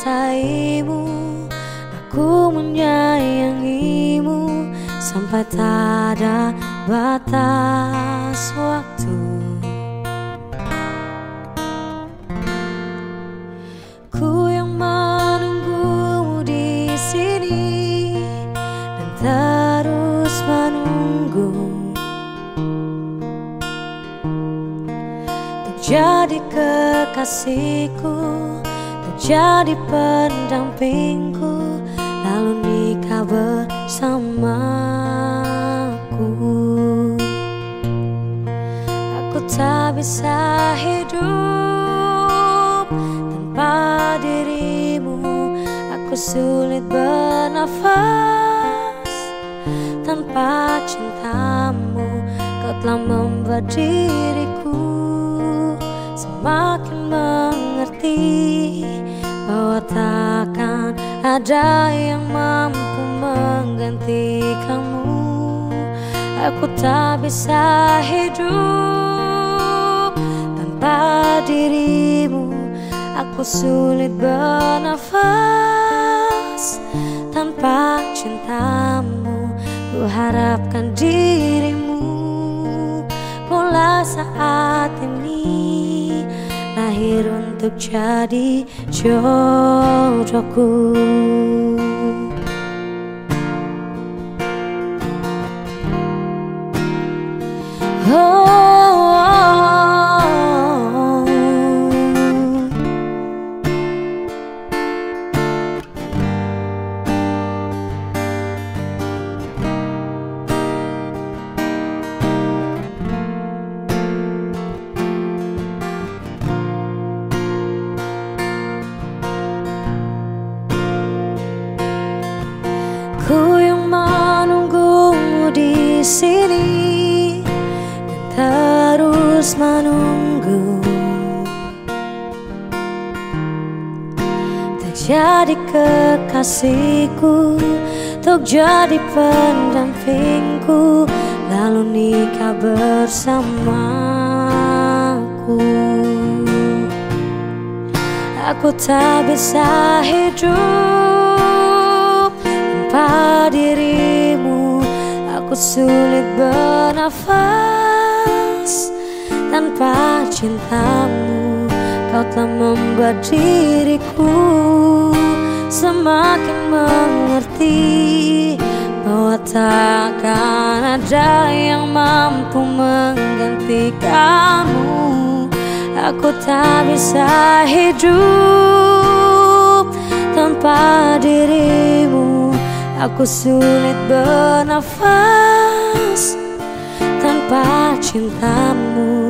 mencintaimu Aku menyayangimu Sampai tak ada batas waktu. Ku yang menunggumu di sini Dan terus menunggu. Untuk jadi kekasihku jadi pendampingku Lalu nikah bersamaku. Aku tak bisa hidup tanpa dirimu. Aku sulit bernafas tanpa cintamu. Kau telah membuat diriku semakin mengerti Bahwa takkan ada yang mampu menggantikanmu Aku tak bisa hidup tanpa dirimu. Aku sulit bernafas tanpa cintamu. Ku harapkan dirimu. Mulai saat ini Lahir untuk jadi jodohku Ku terus menunggu. Tak jadi kekasihku Untuk jadi pendampingku. Lalu nikah bersamaku. Aku tak bisa hidup tanpa dirimu. Aku sulit bernafas tanpa cintamu Kau telah membuat diriku semakin mengerti Bahwa takkan ada yang mampu menggantikanmu Aku tak bisa hidup tanpa dirimu. Aku sulit bernafas tanpa cintamu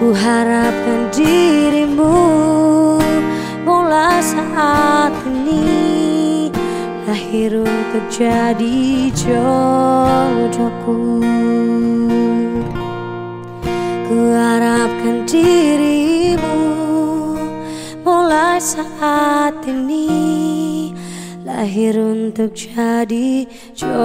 Ku harapkan dirimu mulai saat ini Lahir untuk jadi jodohku. Ku harapkan dirimu mulai saat ini Lahir untuk jadi jodohku